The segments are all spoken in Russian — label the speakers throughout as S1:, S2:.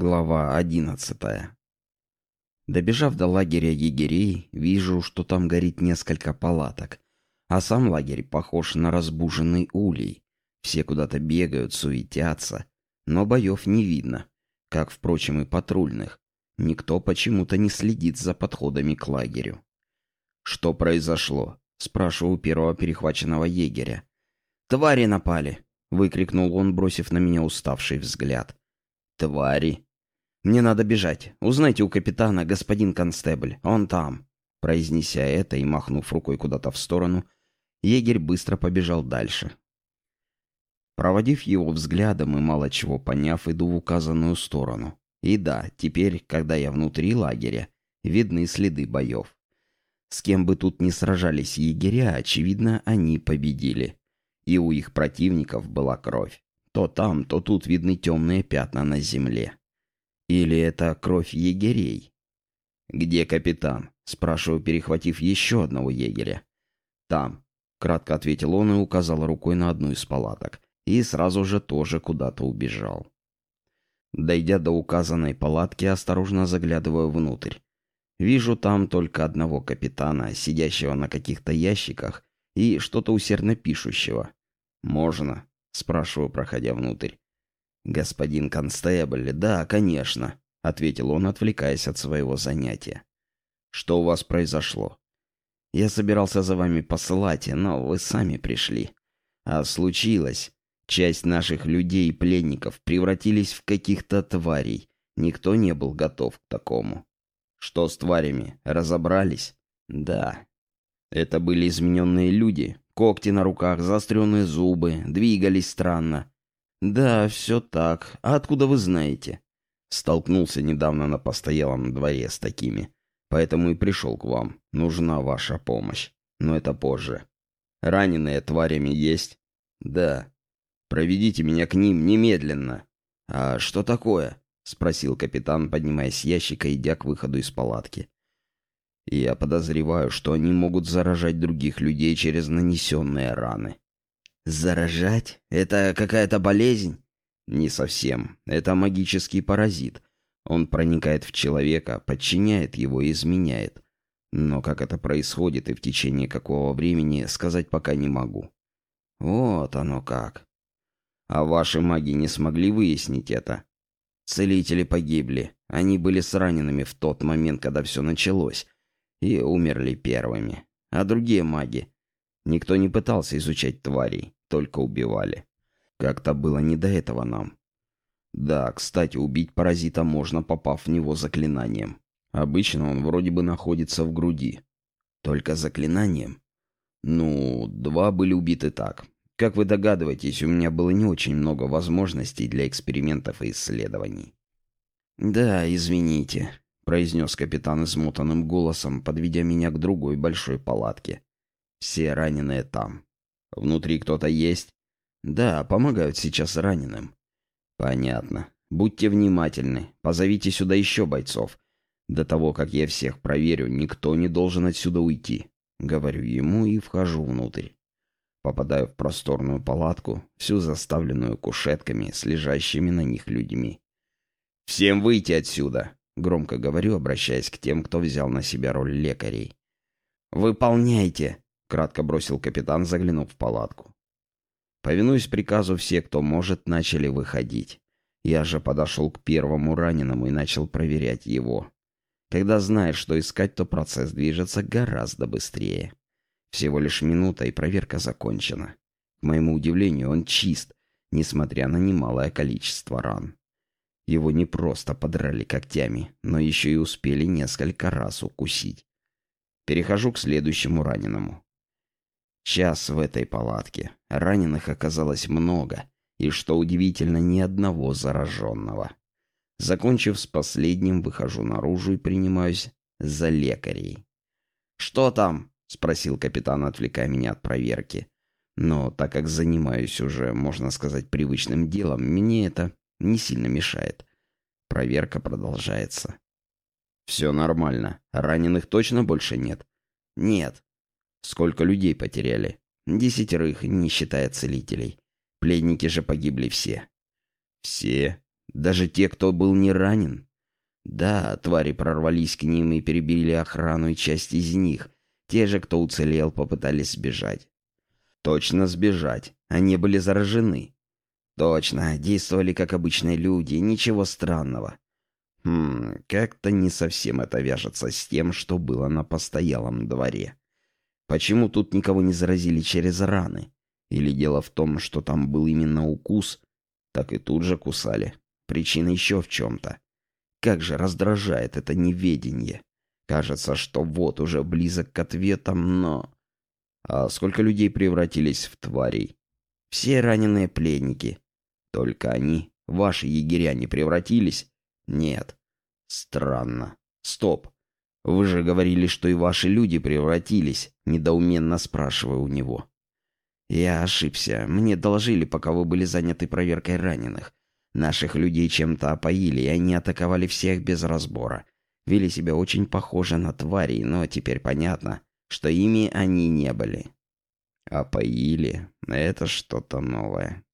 S1: Глава одиннадцатая. Добежав до лагеря егерей, вижу, что там горит несколько палаток, а сам лагерь похож на разбуженный улей. Все куда-то бегают, суетятся, но боев не видно, как, впрочем, и патрульных. Никто почему-то не следит за подходами к лагерю. «Что произошло?» — спрашиваю первого перехваченного егеря. «Твари напали!» — выкрикнул он, бросив на меня уставший взгляд. «Твари!» «Мне надо бежать. Узнайте у капитана, господин констебль. Он там». Произнеся это и махнув рукой куда-то в сторону, егерь быстро побежал дальше. Проводив его взглядом и мало чего поняв, иду в указанную сторону. И да, теперь, когда я внутри лагеря, видны следы боев. С кем бы тут ни сражались егеря, очевидно, они победили. И у их противников была кровь. То там, то тут видны темные пятна на земле. Или это кровь егерей? «Где капитан?» — спрашиваю, перехватив еще одного егеря. «Там», — кратко ответил он и указал рукой на одну из палаток. И сразу же тоже куда-то убежал. Дойдя до указанной палатки, осторожно заглядываю внутрь. Вижу там только одного капитана, сидящего на каких-то ящиках и что-то усердно пишущего. «Можно?» — спрашиваю, проходя внутрь. «Господин констебль, да, конечно», — ответил он, отвлекаясь от своего занятия. «Что у вас произошло?» «Я собирался за вами посылать, но вы сами пришли. А случилось. Часть наших людей и пленников превратились в каких-то тварей. Никто не был готов к такому». «Что с тварями? Разобрались?» «Да». «Это были измененные люди. Когти на руках, заостренные зубы, двигались странно. «Да, все так. А откуда вы знаете?» Столкнулся недавно на постоялом дворе с такими. Поэтому и пришел к вам. Нужна ваша помощь. Но это позже. Раненые тварями есть? Да. Проведите меня к ним немедленно. А что такое? Спросил капитан, поднимаясь с ящика, идя к выходу из палатки. Я подозреваю, что они могут заражать других людей через нанесенные раны. Заражать? Это какая-то болезнь? Не совсем. Это магический паразит. Он проникает в человека, подчиняет его и изменяет. Но как это происходит и в течение какого времени, сказать пока не могу. Вот оно как. А ваши маги не смогли выяснить это? Целители погибли. Они были с ранеными в тот момент, когда все началось. И умерли первыми. А другие маги? Никто не пытался изучать тварей только убивали. Как-то было не до этого нам. Да, кстати, убить паразита можно, попав в него заклинанием. Обычно он вроде бы находится в груди. Только заклинанием? Ну, два были убиты так. Как вы догадываетесь, у меня было не очень много возможностей для экспериментов и исследований. «Да, извините», — произнес капитан измотанным голосом, подведя меня к другой большой палатке. «Все раненые там. Внутри кто-то есть? Да, помогают сейчас раненым. Понятно. Будьте внимательны. Позовите сюда еще бойцов. До того, как я всех проверю, никто не должен отсюда уйти. Говорю ему и вхожу внутрь. Попадаю в просторную палатку, всю заставленную кушетками с лежащими на них людьми. «Всем выйти отсюда!» — громко говорю, обращаясь к тем, кто взял на себя роль лекарей. «Выполняйте!» — кратко бросил капитан, заглянув в палатку. Повинуясь приказу, все, кто может, начали выходить. Я же подошел к первому раненому и начал проверять его. Когда знаешь, что искать, то процесс движется гораздо быстрее. Всего лишь минута, и проверка закончена. К моему удивлению, он чист, несмотря на немалое количество ран. Его не просто подрали когтями, но еще и успели несколько раз укусить. Перехожу к следующему раненому. Час в этой палатке. Раненых оказалось много, и, что удивительно, ни одного зараженного. Закончив с последним, выхожу наружу и принимаюсь за лекарей. «Что там?» — спросил капитан, отвлекая меня от проверки. Но так как занимаюсь уже, можно сказать, привычным делом, мне это не сильно мешает. Проверка продолжается. «Все нормально. Раненых точно больше нет?» «Нет», Сколько людей потеряли? Десятерых, не считая целителей. Пленники же погибли все. Все? Даже те, кто был не ранен? Да, твари прорвались к ним и перебили охрану и часть из них. Те же, кто уцелел, попытались сбежать. Точно сбежать. Они были заражены. Точно, действовали как обычные люди, ничего странного. Хм, как-то не совсем это вяжется с тем, что было на постоялом дворе. Почему тут никого не заразили через раны? Или дело в том, что там был именно укус, так и тут же кусали. Причина еще в чем-то. Как же раздражает это неведение. Кажется, что вот уже близок к ответам, но... А сколько людей превратились в тварей? Все раненые пленники. Только они, ваши егеря, не превратились? Нет. Странно. Стоп. Вы же говорили, что и ваши люди превратились, недоуменно спрашиваю у него. Я ошибся. Мне доложили, пока вы были заняты проверкой раненых. Наших людей чем-то опоили, и они атаковали всех без разбора. Вели себя очень похоже на тварей, но теперь понятно, что ими они не были. Опоили? Это что-то новое.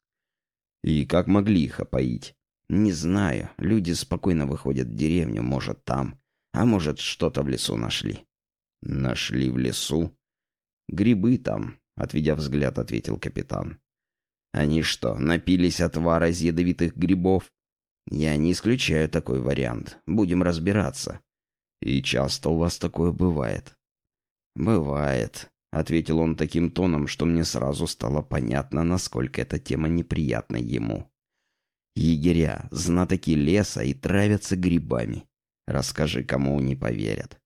S1: И как могли их опоить? Не знаю. Люди спокойно выходят в деревню, может, там. А может, что-то в лесу нашли. Нашли в лесу? Грибы там, отведя взгляд, ответил капитан. Они что, напились отвара из ядовитых грибов? Я не исключаю такой вариант. Будем разбираться. И часто у вас такое бывает? Бывает, ответил он таким тоном, что мне сразу стало понятно, насколько эта тема неприятна ему. Егеря, знатоки леса и травятся грибами. Расскажи, кому не поверят.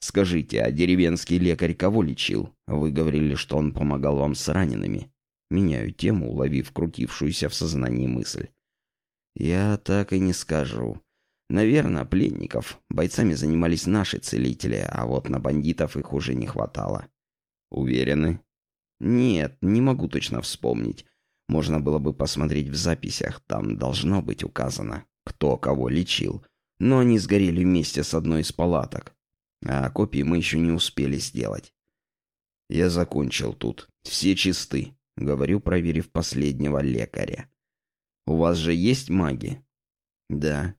S1: Скажите, а деревенский лекарь кого лечил? Вы говорили, что он помогал вам с ранеными. Меняю тему, уловив крутившуюся в сознании мысль. Я так и не скажу. Наверное, пленников. Бойцами занимались наши целители, а вот на бандитов их уже не хватало. Уверены? Нет, не могу точно вспомнить. Можно было бы посмотреть в записях, там должно быть указано, кто кого лечил. Но они сгорели вместе с одной из палаток. А копии мы еще не успели сделать. Я закончил тут. Все чисты. Говорю, проверив последнего лекаря. У вас же есть маги? Да.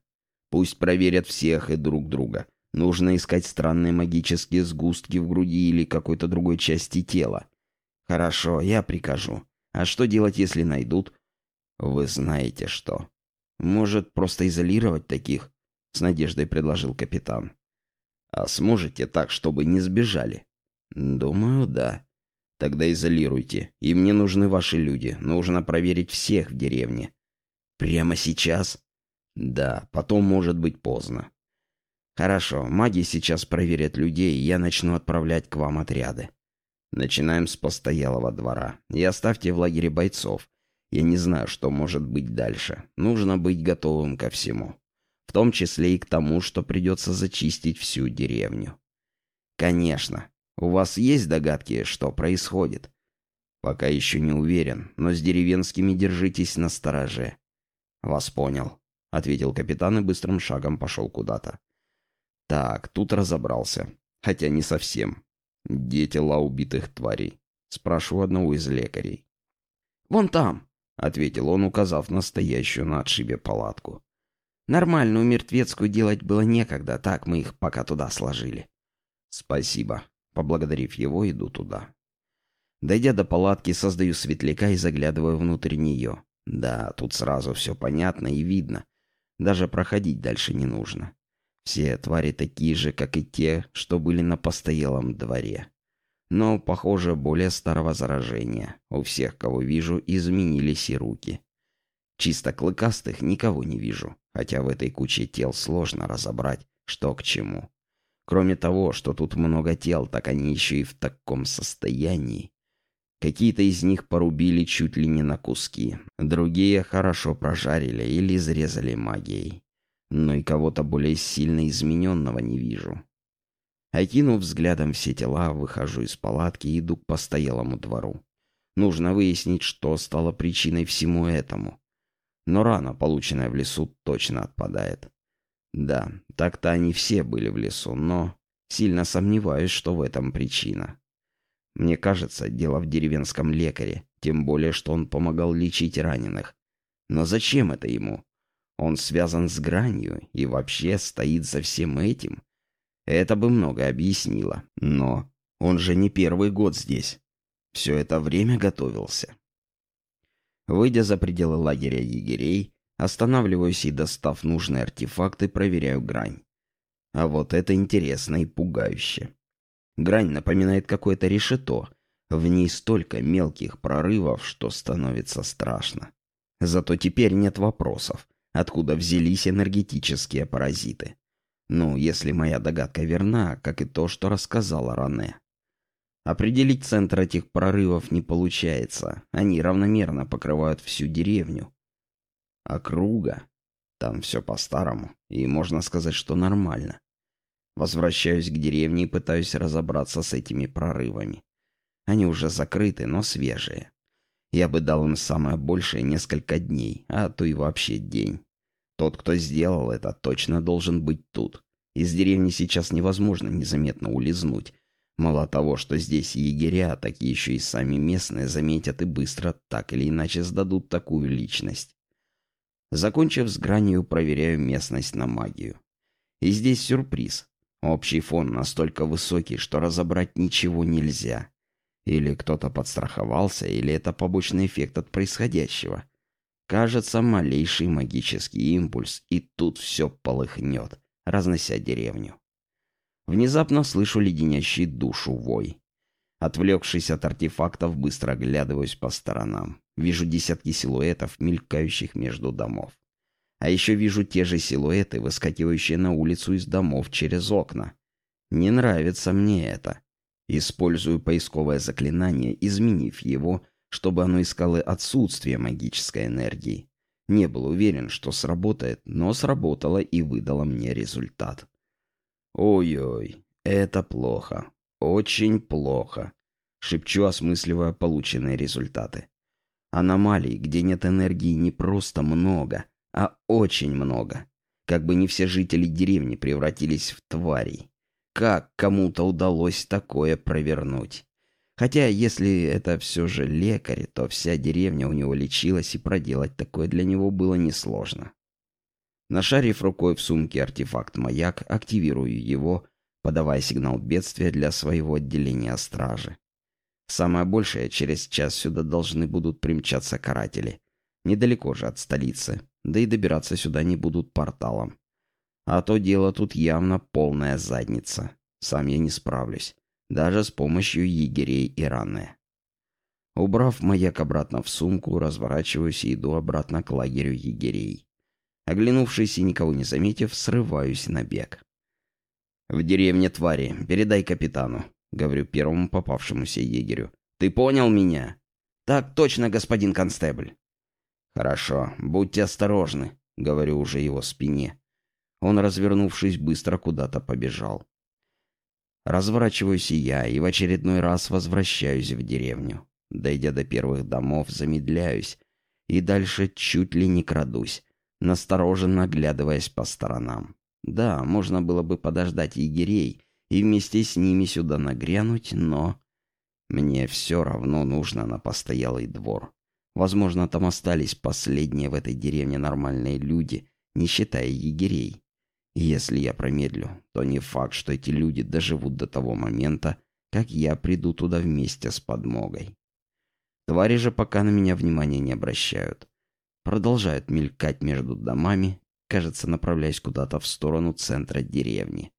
S1: Пусть проверят всех и друг друга. Нужно искать странные магические сгустки в груди или какой-то другой части тела. Хорошо, я прикажу. А что делать, если найдут? Вы знаете что. Может, просто изолировать таких? С надеждой предложил капитан. А сможете так, чтобы не сбежали? Думаю, да. Тогда изолируйте. И мне нужны ваши люди. Нужно проверить всех в деревне. Прямо сейчас? Да, потом может быть поздно. Хорошо, маги сейчас проверят людей, и я начну отправлять к вам отряды. Начинаем с постоялого двора. И оставьте в лагере бойцов. Я не знаю, что может быть дальше. Нужно быть готовым ко всему. В том числе и к тому, что придется зачистить всю деревню. Конечно. У вас есть догадки, что происходит? Пока еще не уверен, но с деревенскими держитесь на стороже. Вас понял. — ответил капитан и быстрым шагом пошел куда-то. «Так, тут разобрался. Хотя не совсем. Где тела убитых тварей?» — спрашиваю одного из лекарей. «Вон там», — ответил он, указав на стоящую на отшибе палатку. «Нормальную мертвецкую делать было некогда, так мы их пока туда сложили». «Спасибо». Поблагодарив его, иду туда. Дойдя до палатки, создаю светляка и заглядываю внутрь нее. Да, тут сразу все понятно и видно. Даже проходить дальше не нужно. Все твари такие же, как и те, что были на постоялом дворе. Но, похоже, более старого заражения. У всех, кого вижу, изменились и руки. Чисто клыкастых никого не вижу, хотя в этой куче тел сложно разобрать, что к чему. Кроме того, что тут много тел, так они еще и в таком состоянии. Какие-то из них порубили чуть ли не на куски, другие хорошо прожарили или изрезали магией. Но и кого-то более сильно измененного не вижу. Окинув взглядом все тела, выхожу из палатки и иду к постоялому двору. Нужно выяснить, что стало причиной всему этому. Но рана, полученная в лесу, точно отпадает. Да, так-то они все были в лесу, но сильно сомневаюсь, что в этом причина. Мне кажется, дело в деревенском лекаре, тем более, что он помогал лечить раненых. Но зачем это ему? Он связан с гранью и вообще стоит за всем этим. Это бы многое объяснило. Но он же не первый год здесь. Все это время готовился. Выйдя за пределы лагеря егерей, останавливаюсь и, достав нужные артефакты, проверяю грань. А вот это интересно и пугающе. Грань напоминает какое-то решето. В ней столько мелких прорывов, что становится страшно. Зато теперь нет вопросов, откуда взялись энергетические паразиты. Ну, если моя догадка верна, как и то, что рассказала Ране. Определить центр этих прорывов не получается. Они равномерно покрывают всю деревню. Округа. Там все по-старому. И можно сказать, что нормально. Возвращаюсь к деревне и пытаюсь разобраться с этими прорывами. Они уже закрыты, но свежие. Я бы дал им самое большее несколько дней, а то и вообще день. Тот, кто сделал это, точно должен быть тут. Из деревни сейчас невозможно незаметно улизнуть. Мало того, что здесь егеря, так еще и сами местные заметят и быстро так или иначе сдадут такую личность. Закончив с гранью, проверяю местность на магию. И здесь сюрприз. Общий фон настолько высокий, что разобрать ничего нельзя. Или кто-то подстраховался, или это побочный эффект от происходящего. Кажется, малейший магический импульс, и тут все полыхнет, разнося деревню. Внезапно слышу леденящий душу вой. Отвлекшись от артефактов, быстро оглядываюсь по сторонам. Вижу десятки силуэтов, мелькающих между домов. А еще вижу те же силуэты, выскакивающие на улицу из домов через окна. Не нравится мне это. Использую поисковое заклинание, изменив его, чтобы оно искало отсутствие магической энергии. Не был уверен, что сработает, но сработало и выдало мне результат. Ой-ой, это плохо. Очень плохо. Шепчу, осмысливая полученные результаты. Аномалий, где нет энергии, не просто много, а очень много. Как бы не все жители деревни превратились в тварей. Как кому-то удалось такое провернуть? Хотя, если это все же лекарь, то вся деревня у него лечилась, и проделать такое для него было несложно. Нашарив рукой в сумке артефакт-маяк, активирую его, подавая сигнал бедствия для своего отделения стражи. Самое большее, через час сюда должны будут примчаться каратели. Недалеко же от столицы, да и добираться сюда не будут порталом. А то дело тут явно полная задница. Сам я не справлюсь даже с помощью егерей и. Убрав маяк обратно в сумку, разворачиваюсь и иду обратно к лагерю егерей. Оглянувшись и никого не заметив, срываюсь на бег. «В деревне твари, передай капитану», — говорю первому попавшемуся егерю. «Ты понял меня?» «Так точно, господин констебль». «Хорошо, будьте осторожны», — говорю уже его спине. Он, развернувшись, быстро куда-то побежал. Разворачиваюсь и я, и в очередной раз возвращаюсь в деревню. Дойдя до первых домов, замедляюсь, и дальше чуть ли не крадусь, настороженно оглядываясь по сторонам. Да, можно было бы подождать егерей и вместе с ними сюда нагрянуть, но... Мне все равно нужно на постоялый двор. Возможно, там остались последние в этой деревне нормальные люди, не считая егерей. Если я промедлю, то не факт, что эти люди доживут до того момента, как я приду туда вместе с подмогой. Твари же пока на меня внимания не обращают. Продолжают мелькать между домами, кажется, направляясь куда-то в сторону центра деревни.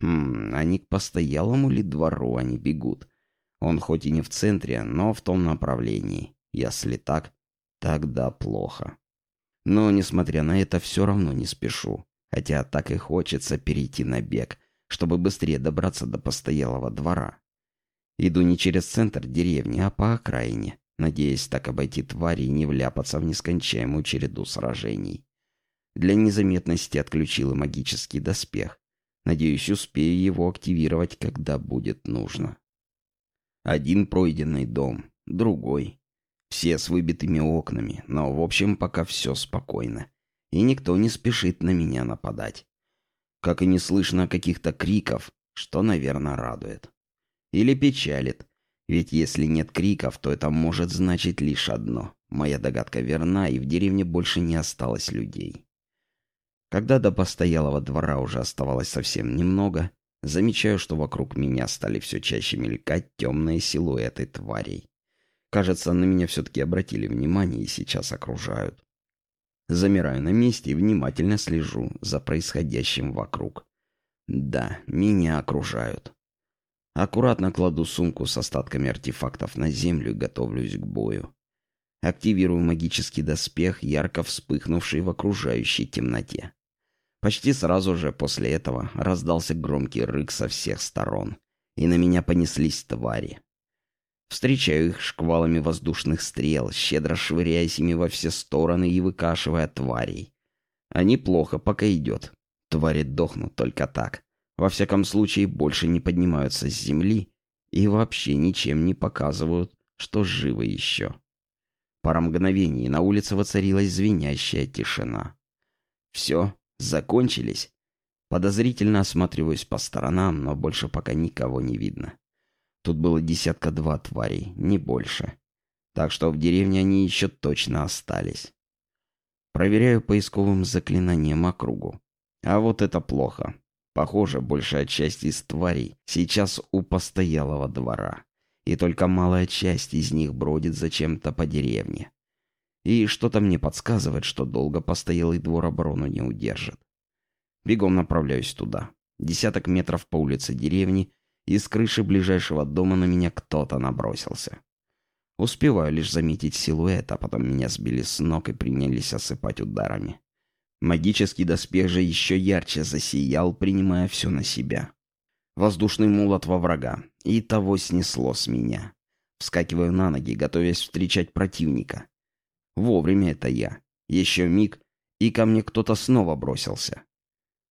S1: Хм, они к постоялому ли двору они бегут? Он хоть и не в центре, но в том направлении. Если так, тогда плохо. Но, несмотря на это, все равно не спешу. Хотя так и хочется перейти на бег, чтобы быстрее добраться до постоялого двора. Иду не через центр деревни, а по окраине, надеясь так обойти твари и не вляпаться в нескончаемую череду сражений. Для незаметности отключил и магический доспех. Надеюсь, успею его активировать, когда будет нужно. Один пройденный дом, другой. Все с выбитыми окнами, но в общем пока все спокойно и никто не спешит на меня нападать. Как и не слышно каких-то криков, что, наверное, радует. Или печалит, ведь если нет криков, то это может значить лишь одно. Моя догадка верна, и в деревне больше не осталось людей. Когда до постоялого двора уже оставалось совсем немного, замечаю, что вокруг меня стали все чаще мелькать темные силуэты тварей. Кажется, на меня все-таки обратили внимание и сейчас окружают. Замираю на месте и внимательно слежу за происходящим вокруг. Да, меня окружают. Аккуратно кладу сумку с остатками артефактов на землю и готовлюсь к бою. Активирую магический доспех, ярко вспыхнувший в окружающей темноте. Почти сразу же после этого раздался громкий рык со всех сторон, и на меня понеслись твари. Встречаю их шквалами воздушных стрел, щедро швыряясь ими во все стороны и выкашивая тварей. А неплохо пока идет. Твари дохнут только так. Во всяком случае, больше не поднимаются с земли и вообще ничем не показывают, что живы еще. Пара мгновений, на улице воцарилась звенящая тишина. Все, закончились. Подозрительно осматриваюсь по сторонам, но больше пока никого не видно. Тут было десятка-два тварей, не больше. Так что в деревне они еще точно остались. Проверяю поисковым заклинанием округу. А вот это плохо. Похоже, большая часть из тварей сейчас у постоялого двора. И только малая часть из них бродит зачем-то по деревне. И что-то мне подсказывает, что долго постоялый двор оборону не удержит. Бегом направляюсь туда. Десяток метров по улице деревни, и с крыши ближайшего дома на меня кто-то набросился. Успеваю лишь заметить силуэт, а потом меня сбили с ног и принялись осыпать ударами. Магический доспех же еще ярче засиял, принимая все на себя. Воздушный молот во врага. И того снесло с меня. Вскакиваю на ноги, готовясь встречать противника. Вовремя это я. Еще миг, и ко мне кто-то снова бросился.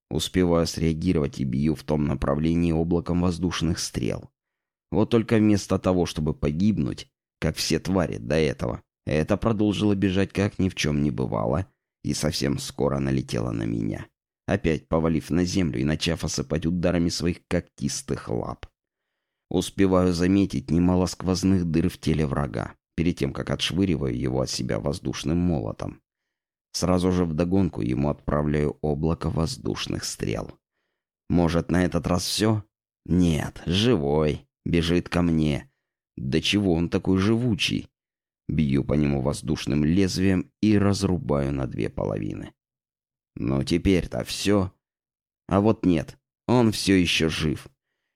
S1: Успеваю среагировать и бью в том направлении облаком воздушных стрел. Вот только вместо того, чтобы погибнуть, как все твари до этого, это продолжило бежать, как ни в чем не бывало, и совсем скоро налетела на меня, опять повалив на землю и начав осыпать ударами своих когтистых лап. Успеваю заметить немало сквозных дыр в теле врага, перед тем, как отшвыриваю его от себя воздушным молотом. Сразу же вдогонку ему отправляю облако воздушных стрел. Может, на этот раз все? Нет, живой, бежит ко мне. Да чего он такой живучий? Бью по нему воздушным лезвием и разрубаю на две половины. Но теперь-то все. А вот нет, он все еще жив.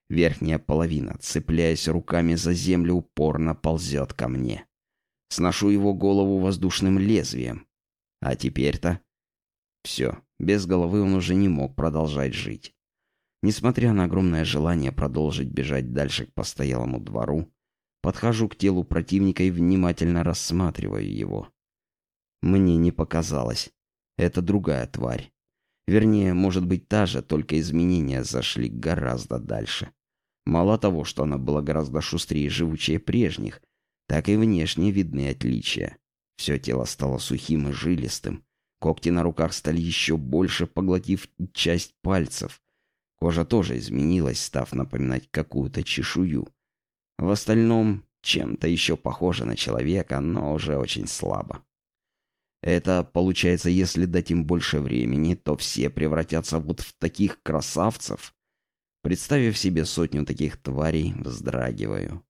S1: Верхняя половина, цепляясь руками за землю, упорно ползет ко мне. Сношу его голову воздушным лезвием. А теперь-то... Все, без головы он уже не мог продолжать жить. Несмотря на огромное желание продолжить бежать дальше к постоялому двору, Подхожу к телу противника и внимательно рассматриваю его. Мне не показалось. Это другая тварь. Вернее, может быть та же, только изменения зашли гораздо дальше. Мало того, что она была гораздо шустрее и живучее прежних, так и внешне видны отличия. Все тело стало сухим и жилистым. Когти на руках стали еще больше, поглотив часть пальцев. Кожа тоже изменилась, став напоминать какую-то чешую. В остальном чем-то еще похоже на человека, но уже очень слабо. Это получается, если дать им больше времени, то все превратятся вот в таких красавцев. Представив себе сотню таких тварей, вздрагиваю.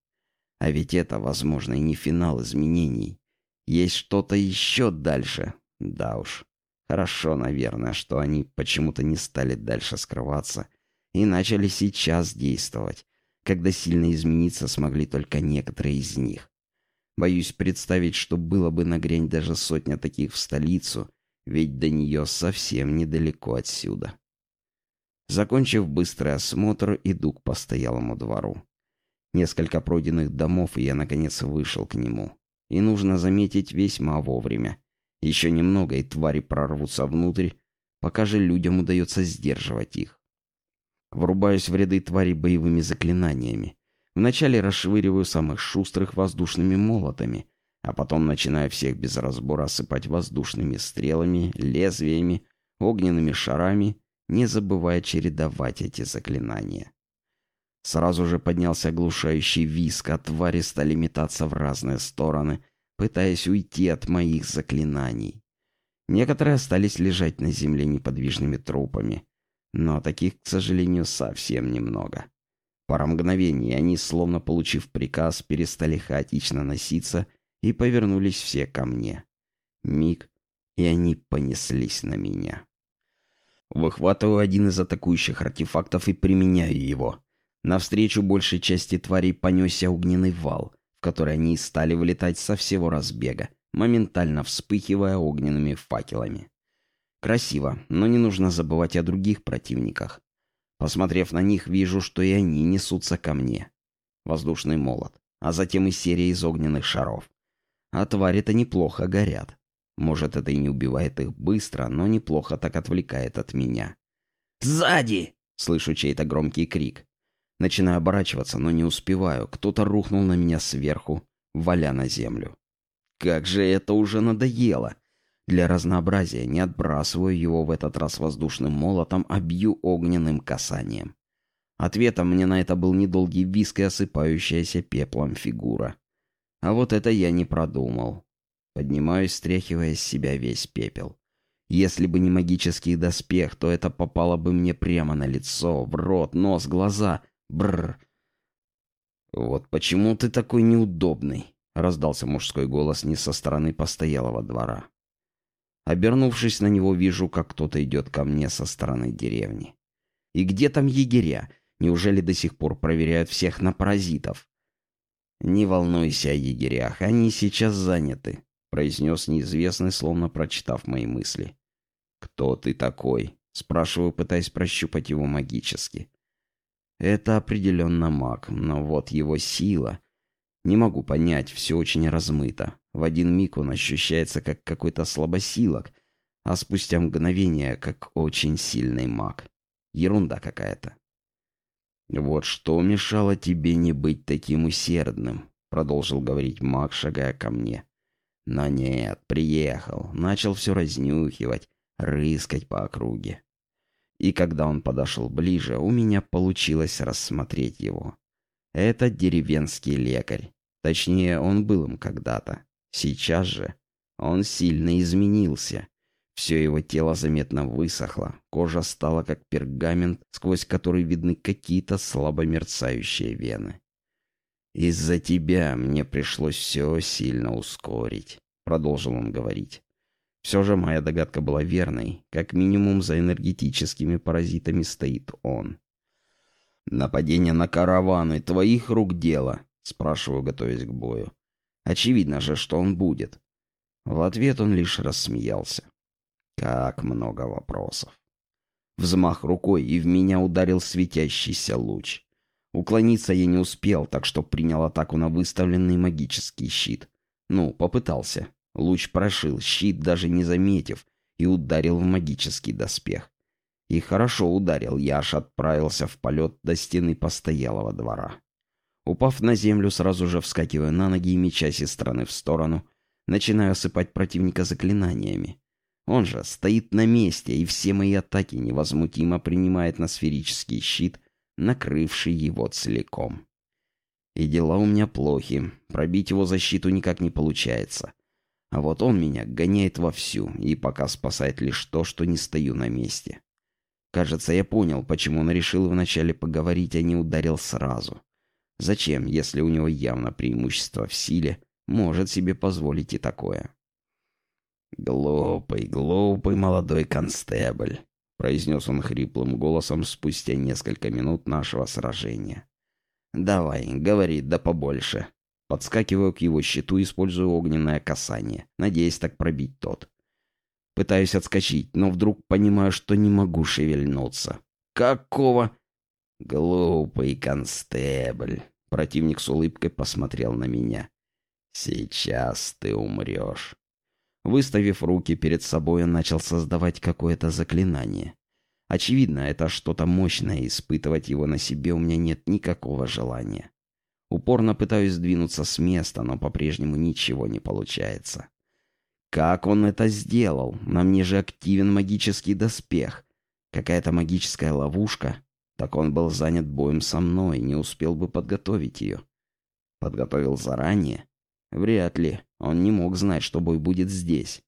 S1: А ведь это, возможно, и не финал изменений. Есть что-то еще дальше. Да уж. Хорошо, наверное, что они почему-то не стали дальше скрываться и начали сейчас действовать когда сильно измениться смогли только некоторые из них. Боюсь представить, что было бы нагрянь даже сотня таких в столицу, ведь до нее совсем недалеко отсюда. Закончив быстрый осмотр, иду к постоялому двору. Несколько пройденных домов, и я, наконец, вышел к нему. И нужно заметить весьма вовремя. Еще немного, и твари прорвутся внутрь, пока же людям удается сдерживать их. Врубаюсь в ряды тварей боевыми заклинаниями. Вначале расшвыриваю самых шустрых воздушными молотами, а потом начинаю всех без разбора осыпать воздушными стрелами, лезвиями, огненными шарами, не забывая чередовать эти заклинания. Сразу же поднялся оглушающий виск, а твари стали метаться в разные стороны, пытаясь уйти от моих заклинаний. Некоторые остались лежать на земле неподвижными трупами. Но таких, к сожалению, совсем немного. Пара мгновений, они, словно получив приказ, перестали хаотично носиться и повернулись все ко мне. Миг, и они понеслись на меня. Выхватываю один из атакующих артефактов и применяю его. Навстречу большей части тварей понесся огненный вал, в который они стали вылетать со всего разбега, моментально вспыхивая огненными факелами. Красиво, но не нужно забывать о других противниках. Посмотрев на них, вижу, что и они несутся ко мне. Воздушный молот, а затем и серия из огненных шаров. А твари-то неплохо горят. Может, это и не убивает их быстро, но неплохо так отвлекает от меня. «Сзади!» — слышу чей-то громкий крик. Начинаю оборачиваться, но не успеваю. Кто-то рухнул на меня сверху, валя на землю. Как же это уже надоело! Для разнообразия не отбрасываю его в этот раз воздушным молотом, а бью огненным касанием. Ответом мне на это был недолгий виск и осыпающаяся пеплом фигура. А вот это я не продумал. Поднимаюсь, стряхивая с себя весь пепел. Если бы не магический доспех, то это попало бы мне прямо на лицо, в рот, нос, глаза. Бррр. «Вот почему ты такой неудобный?» — раздался мужской голос не со стороны постоялого двора. Обернувшись на него, вижу, как кто-то идет ко мне со стороны деревни. И где там егеря? Неужели до сих пор проверяют всех на паразитов? «Не волнуйся о егерях, они сейчас заняты», — произнес неизвестный, словно прочитав мои мысли. «Кто ты такой?» — спрашиваю, пытаясь прощупать его магически. Это определенно маг, но вот его сила... Не могу понять, все очень размыто. В один миг он ощущается как какой-то слабосилок, а спустя мгновение как очень сильный маг. Ерунда какая-то. «Вот что мешало тебе не быть таким усердным», — продолжил говорить маг, шагая ко мне. «Но нет, приехал, начал все разнюхивать, рыскать по округе. И когда он подошел ближе, у меня получилось рассмотреть его. Это деревенский лекарь. Точнее, он был им когда-то. Сейчас же он сильно изменился. Все его тело заметно высохло, кожа стала как пергамент, сквозь который видны какие-то слабо мерцающие вены. «Из-за тебя мне пришлось все сильно ускорить», — продолжил он говорить. Все же моя догадка была верной. Как минимум за энергетическими паразитами стоит он. «Нападение на караваны, твоих рук дело», Спрашиваю, готовясь к бою. Очевидно же, что он будет. В ответ он лишь рассмеялся. Как много вопросов. Взмах рукой, и в меня ударил светящийся луч. Уклониться я не успел, так что принял атаку на выставленный магический щит. Ну, попытался. Луч прошил, щит даже не заметив, и ударил в магический доспех. И хорошо ударил, я аж отправился в полет до стены постоялого двора. Упав на землю, сразу же вскакиваю на ноги и мечась из стороны в сторону, начинаю осыпать противника заклинаниями. Он же стоит на месте, и все мои атаки невозмутимо принимает на сферический щит, накрывший его целиком. И дела у меня плохи, пробить его защиту никак не получается. А вот он меня гоняет вовсю, и пока спасает лишь то, что не стою на месте. Кажется, я понял, почему он решил вначале поговорить, а не ударил сразу. Зачем, если у него явно преимущество в силе, может себе позволить и такое? «Глупый, глупый молодой констебль», — произнес он хриплым голосом спустя несколько минут нашего сражения. «Давай, говори, да побольше». Подскакиваю к его щиту, используя огненное касание, надеясь так пробить тот. Пытаюсь отскочить, но вдруг понимаю, что не могу шевельнуться. «Какого?» «Глупый констебль!» Противник с улыбкой посмотрел на меня. «Сейчас ты умрешь». Выставив руки перед собой, он начал создавать какое-то заклинание. Очевидно, это что-то мощное, испытывать его на себе у меня нет никакого желания. Упорно пытаюсь сдвинуться с места, но по-прежнему ничего не получается. Как он это сделал? На мне же активен магический доспех. Какая-то магическая ловушка? Так он был занят боем со мной, не успел бы подготовить ее. Подготовил заранее? Вряд ли. Он не мог знать, что бой будет здесь.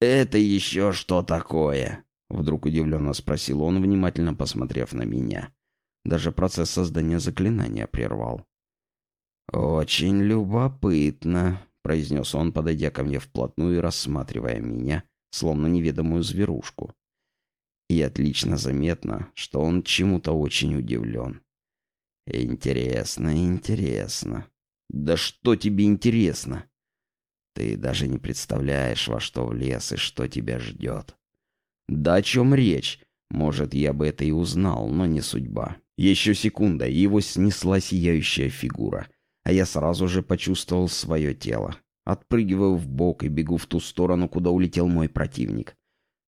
S1: «Это еще что такое?» Вдруг удивленно спросил он, внимательно посмотрев на меня. Даже процесс создания заклинания прервал. «Очень любопытно», — произнес он, подойдя ко мне вплотную и рассматривая меня, словно неведомую зверушку. И отлично заметно, что он чему-то очень удивлен. «Интересно, интересно. Да что тебе интересно?» «Ты даже не представляешь, во что влез и что тебя ждет». «Да о чем речь? Может, я бы это и узнал, но не судьба». Еще секунда, и его снесла сияющая фигура, а я сразу же почувствовал свое тело. Отпрыгиваю в бок и бегу в ту сторону, куда улетел мой противник.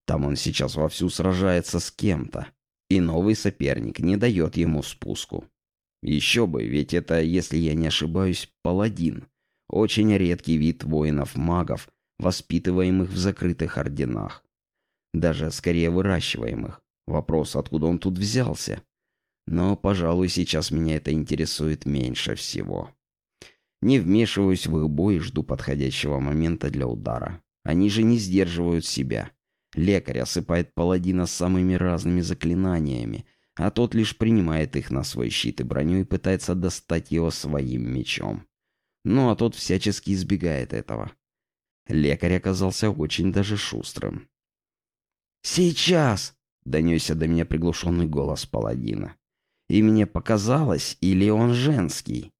S1: Там он сейчас вовсю сражается с кем-то, и новый соперник не дает ему спуску. Еще бы, ведь это, если я не ошибаюсь, паладин. Очень редкий вид воинов-магов, воспитываемых в закрытых орденах. Даже скорее выращиваемых. Вопрос, откуда он тут взялся? Но, пожалуй, сейчас меня это интересует меньше всего. Не вмешиваюсь в их бой и жду подходящего момента для удара. Они же не сдерживают себя. Лекарь осыпает паладина самыми разными заклинаниями, а тот лишь принимает их на свой щит и броню и пытается достать его своим мечом. Ну а тот всячески избегает этого. Лекарь оказался очень даже шустрым. «Сейчас!» — донесся до меня приглушенный голос паладина. И мне показалось, или он женский.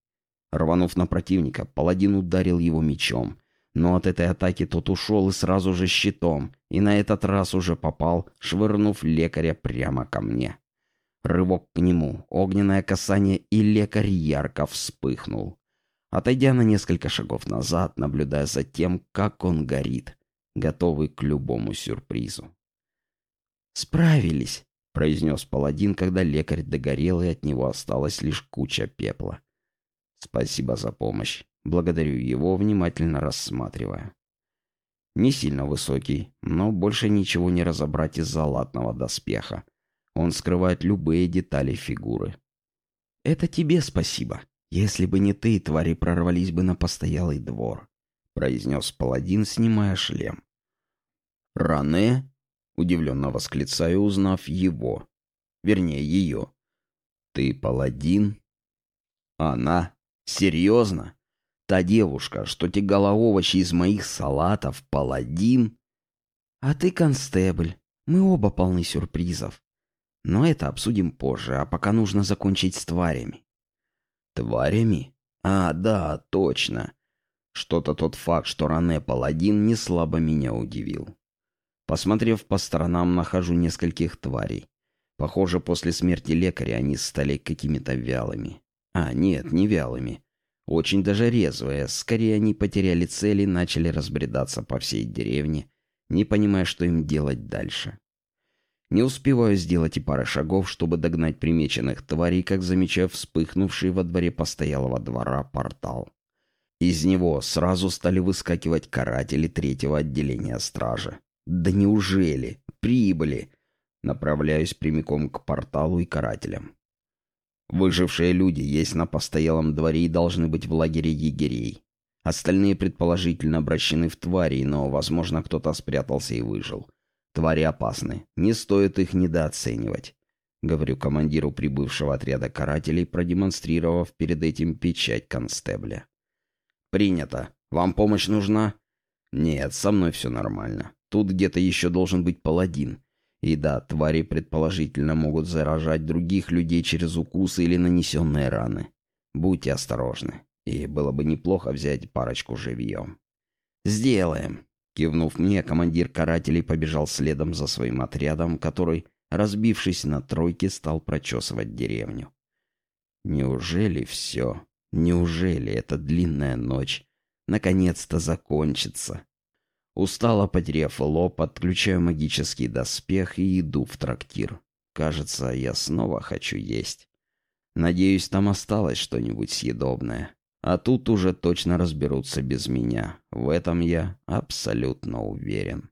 S1: Рванув на противника, паладин ударил его мечом. Но от этой атаки тот ушел и сразу же щитом, и на этот раз уже попал, швырнув лекаря прямо ко мне. Рывок к нему, огненное касание, и лекарь ярко вспыхнул. Отойдя на несколько шагов назад, наблюдая за тем, как он горит, готовый к любому сюрпризу. «Справились!» — произнес паладин, когда лекарь догорел, и от него осталась лишь куча пепла. «Спасибо за помощь. Благодарю его, внимательно рассматривая. Не сильно высокий, но больше ничего не разобрать из-за доспеха. Он скрывает любые детали фигуры. «Это тебе спасибо. Если бы не ты, твари прорвались бы на постоялый двор», — произнес паладин, снимая шлем. «Ране?» Удивленно восклицаю, узнав его. Вернее, ее. «Ты паладин?» «Она? Серьезно? Та девушка, что тягала овощи из моих салатов, паладин?» «А ты констебль. Мы оба полны сюрпризов. Но это обсудим позже, а пока нужно закончить с тварями». «Тварями? А, да, точно. Что-то тот факт, что Ране паладин, не слабо меня удивил. Посмотрев по сторонам, нахожу нескольких тварей. Похоже, после смерти лекаря они стали какими-то вялыми. А, нет, не вялыми. Очень даже резвые. Скорее, они потеряли цель и начали разбредаться по всей деревне, не понимая, что им делать дальше. Не успеваю сделать и пары шагов, чтобы догнать примеченных тварей, как замечаю вспыхнувший во дворе постоялого двора портал. Из него сразу стали выскакивать каратели третьего отделения стражи. Да неужели? Прибыли. Направляюсь прямиком к порталу и карателям. Выжившие люди есть на постоялом дворе и должны быть в лагере егерей. Остальные предположительно обращены в твари, но, возможно, кто-то спрятался и выжил. Твари опасны, не стоит их недооценивать. Говорю командиру прибывшего отряда карателей, продемонстрировав перед этим печать констебля. «Принято. Вам помощь нужна?» «Нет, со мной все нормально. Тут где-то еще должен быть паладин. И да, твари предположительно могут заражать других людей через укусы или нанесенные раны. Будьте осторожны. И было бы неплохо взять парочку живьем. «Сделаем!» Кивнув мне, командир карателей побежал следом за своим отрядом, который, разбившись на тройки, стал прочесывать деревню. Неужели все? Неужели эта длинная ночь наконец-то закончится? Устало потеряв лоб, отключаю магический доспех и иду в трактир. Кажется, я снова хочу есть. Надеюсь, там осталось что-нибудь съедобное. А тут уже точно разберутся без меня. В этом я абсолютно уверен.